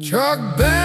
Chuck Berry.